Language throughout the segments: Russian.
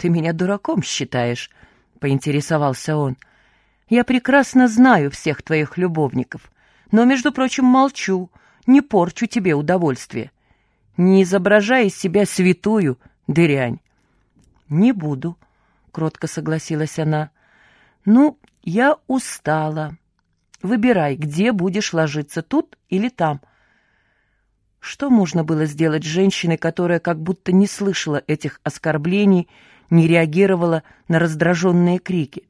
«Ты меня дураком считаешь?» — поинтересовался он. «Я прекрасно знаю всех твоих любовников, но, между прочим, молчу, не порчу тебе удовольствие. Не изображай из себя святую, дырянь». «Не буду», — кротко согласилась она. «Ну, я устала. Выбирай, где будешь ложиться, тут или там». Что можно было сделать с женщиной, которая как будто не слышала этих оскорблений, не реагировала на раздраженные крики?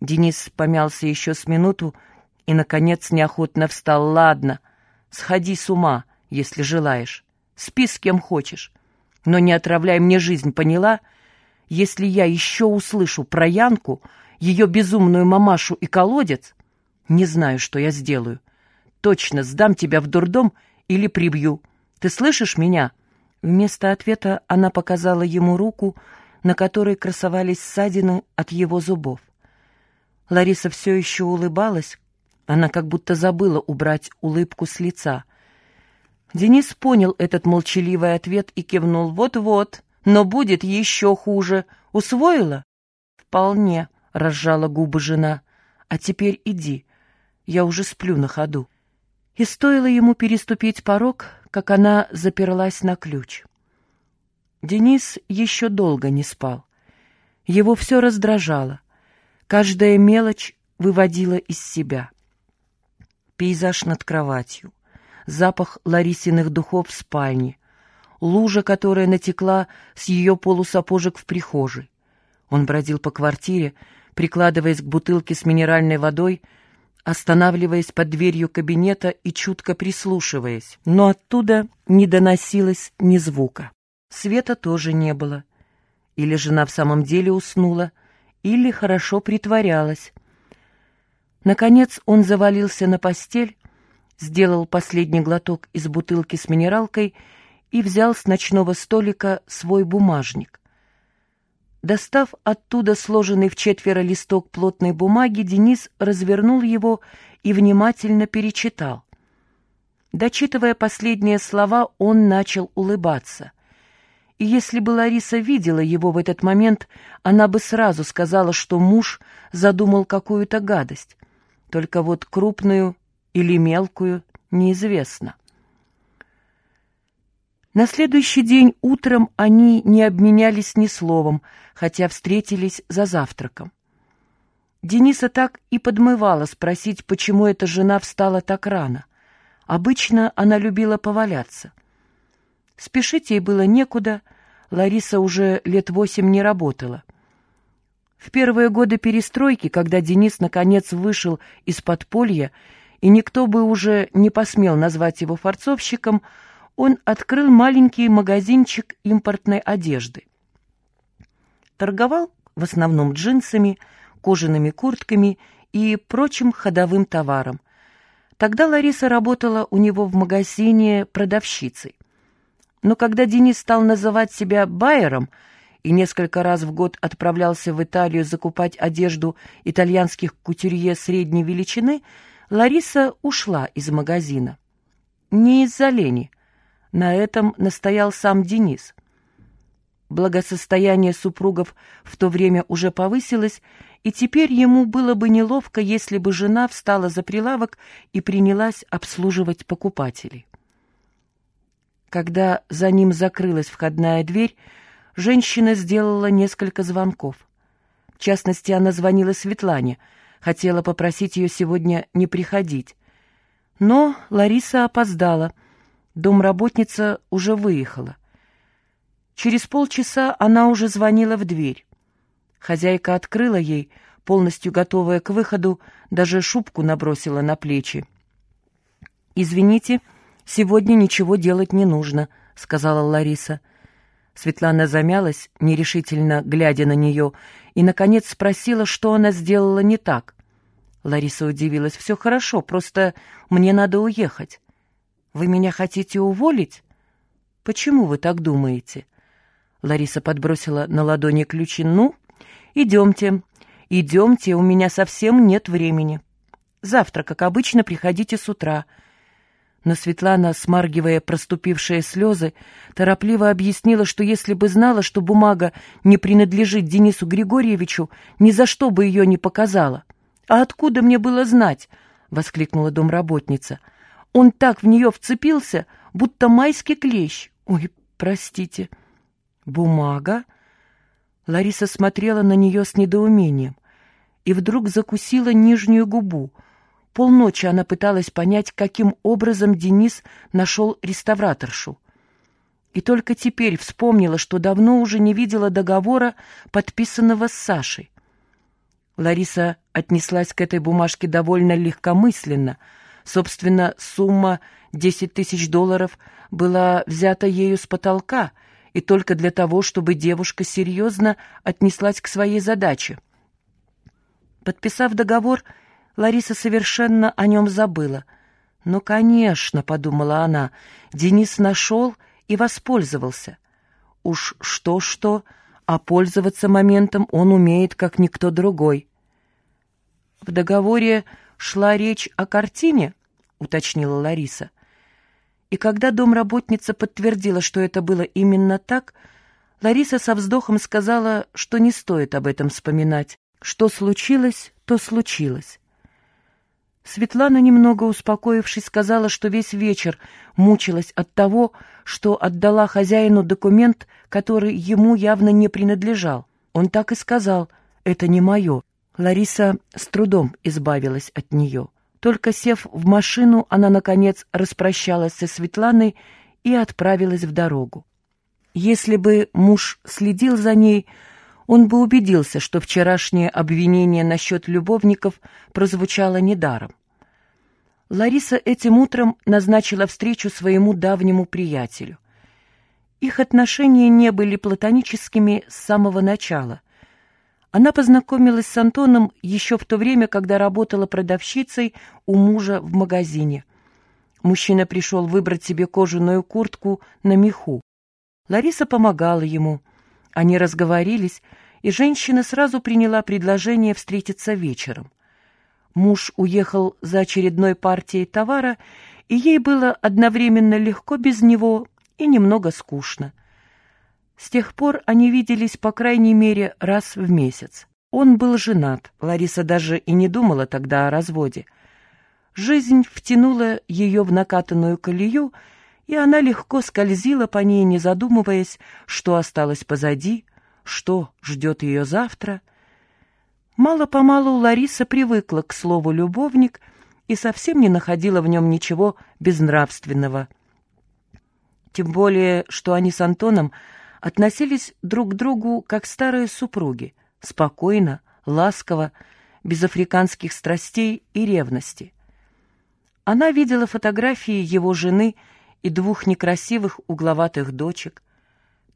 Денис помялся еще с минуту и, наконец, неохотно встал. «Ладно, сходи с ума, если желаешь. Спи с кем хочешь. Но не отравляй мне жизнь, поняла? Если я еще услышу про Янку, ее безумную мамашу и колодец, не знаю, что я сделаю. Точно сдам тебя в дурдом или прибью. Ты слышишь меня?» Вместо ответа она показала ему руку, на которой красовались ссадины от его зубов. Лариса все еще улыбалась, она как будто забыла убрать улыбку с лица. Денис понял этот молчаливый ответ и кивнул «Вот-вот, но будет еще хуже. Усвоила?» «Вполне», — разжала губы жена. «А теперь иди, я уже сплю на ходу». И стоило ему переступить порог, как она заперлась на ключ. Денис еще долго не спал. Его все раздражало. Каждая мелочь выводила из себя. Пейзаж над кроватью, запах Ларисиных духов в спальне, лужа, которая натекла с ее полусапожек в прихожей. Он бродил по квартире, прикладываясь к бутылке с минеральной водой, останавливаясь под дверью кабинета и чутко прислушиваясь, но оттуда не доносилось ни звука. Света тоже не было. Или жена в самом деле уснула, или хорошо притворялась. Наконец он завалился на постель, сделал последний глоток из бутылки с минералкой и взял с ночного столика свой бумажник. Достав оттуда сложенный в четверо листок плотной бумаги, Денис развернул его и внимательно перечитал. Дочитывая последние слова, он начал улыбаться. И если бы Лариса видела его в этот момент, она бы сразу сказала, что муж задумал какую-то гадость. Только вот крупную или мелкую неизвестно. На следующий день утром они не обменялись ни словом, хотя встретились за завтраком. Дениса так и подмывала спросить, почему эта жена встала так рано. Обычно она любила поваляться. Спешить ей было некуда, Лариса уже лет восемь не работала. В первые годы перестройки, когда Денис наконец вышел из подполья, и никто бы уже не посмел назвать его форцовщиком, он открыл маленький магазинчик импортной одежды. Торговал в основном джинсами, кожаными куртками и прочим ходовым товаром. Тогда Лариса работала у него в магазине продавщицей. Но когда Денис стал называть себя байером и несколько раз в год отправлялся в Италию закупать одежду итальянских кутюрье средней величины, Лариса ушла из магазина. Не из-за лени – на этом настоял сам Денис. Благосостояние супругов в то время уже повысилось, и теперь ему было бы неловко, если бы жена встала за прилавок и принялась обслуживать покупателей. Когда за ним закрылась входная дверь, женщина сделала несколько звонков. В частности, она звонила Светлане, хотела попросить ее сегодня не приходить. Но Лариса опоздала — Домработница уже выехала. Через полчаса она уже звонила в дверь. Хозяйка открыла ей, полностью готовая к выходу, даже шубку набросила на плечи. «Извините, сегодня ничего делать не нужно», — сказала Лариса. Светлана замялась, нерешительно глядя на нее, и, наконец, спросила, что она сделала не так. Лариса удивилась. «Все хорошо, просто мне надо уехать». Вы меня хотите уволить? Почему вы так думаете? Лариса подбросила на ладони ключи. Ну, идемте, идемте, у меня совсем нет времени. Завтра, как обычно, приходите с утра. Но Светлана, смаргивая проступившие слезы, торопливо объяснила, что если бы знала, что бумага не принадлежит Денису Григорьевичу, ни за что бы ее не показала. «А откуда мне было знать?» — воскликнула домработница. «Он так в нее вцепился, будто майский клещ. Ой, простите». «Бумага?» Лариса смотрела на нее с недоумением и вдруг закусила нижнюю губу — Полночи она пыталась понять, каким образом Денис нашел реставраторшу. И только теперь вспомнила, что давно уже не видела договора, подписанного с Сашей. Лариса отнеслась к этой бумажке довольно легкомысленно. Собственно, сумма 10 тысяч долларов была взята ею с потолка, и только для того, чтобы девушка серьезно отнеслась к своей задаче. Подписав договор, Лариса совершенно о нем забыла. «Ну, конечно», — подумала она, — «Денис нашел и воспользовался. Уж что-что, а пользоваться моментом он умеет, как никто другой». «В договоре шла речь о картине?» — уточнила Лариса. И когда домработница подтвердила, что это было именно так, Лариса со вздохом сказала, что не стоит об этом вспоминать. Что случилось, то случилось. Светлана, немного успокоившись, сказала, что весь вечер мучилась от того, что отдала хозяину документ, который ему явно не принадлежал. Он так и сказал «это не мое». Лариса с трудом избавилась от нее. Только сев в машину, она, наконец, распрощалась со Светланой и отправилась в дорогу. Если бы муж следил за ней, он бы убедился, что вчерашнее обвинение насчет любовников прозвучало недаром. Лариса этим утром назначила встречу своему давнему приятелю. Их отношения не были платоническими с самого начала. Она познакомилась с Антоном еще в то время, когда работала продавщицей у мужа в магазине. Мужчина пришел выбрать себе кожаную куртку на меху. Лариса помогала ему — они разговорились, и женщина сразу приняла предложение встретиться вечером. Муж уехал за очередной партией товара, и ей было одновременно легко без него и немного скучно. С тех пор они виделись по крайней мере раз в месяц. Он был женат, Лариса даже и не думала тогда о разводе. Жизнь втянула ее в накатанную колею, и она легко скользила по ней, не задумываясь, что осталось позади, что ждет ее завтра. Мало-помалу Лариса привыкла к слову «любовник» и совсем не находила в нем ничего безнравственного. Тем более, что они с Антоном относились друг к другу как старые супруги, спокойно, ласково, без африканских страстей и ревности. Она видела фотографии его жены – и двух некрасивых угловатых дочек.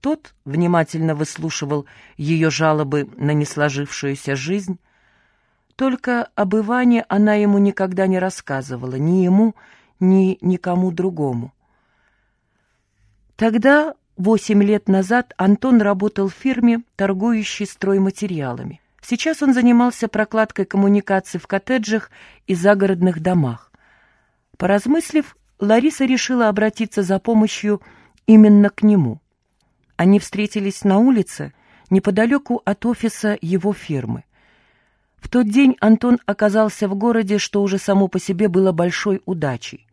Тот внимательно выслушивал ее жалобы на несложившуюся жизнь. Только об Иване она ему никогда не рассказывала, ни ему, ни никому другому. Тогда, восемь лет назад, Антон работал в фирме, торгующей стройматериалами. Сейчас он занимался прокладкой коммуникаций в коттеджах и загородных домах. Поразмыслив, Лариса решила обратиться за помощью именно к нему. Они встретились на улице, неподалеку от офиса его фирмы. В тот день Антон оказался в городе, что уже само по себе было большой удачей.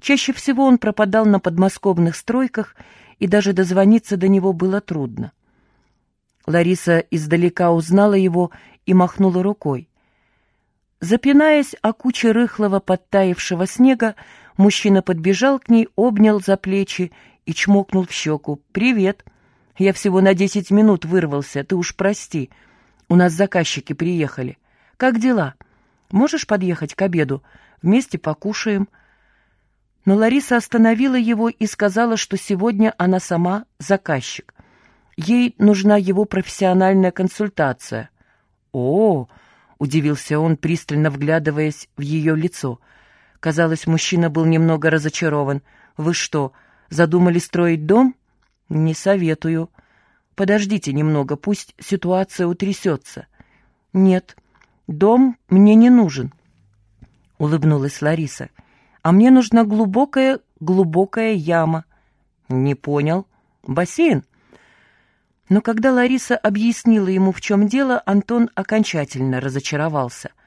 Чаще всего он пропадал на подмосковных стройках, и даже дозвониться до него было трудно. Лариса издалека узнала его и махнула рукой. Запинаясь о куче рыхлого подтаившего снега, Мужчина подбежал к ней, обнял за плечи и чмокнул в щеку. «Привет! Я всего на десять минут вырвался, ты уж прости. У нас заказчики приехали. Как дела? Можешь подъехать к обеду? Вместе покушаем». Но Лариса остановила его и сказала, что сегодня она сама заказчик. Ей нужна его профессиональная консультация. «О!» — удивился он, пристально вглядываясь в ее лицо — Казалось, мужчина был немного разочарован. «Вы что, задумали строить дом?» «Не советую. Подождите немного, пусть ситуация утрясется». «Нет, дом мне не нужен», — улыбнулась Лариса. а мне нужна глубокая, глубокая яма. Не понял. Бассейн? Но когда Лариса объяснила ему, в чем дело, Антон окончательно разочаровался —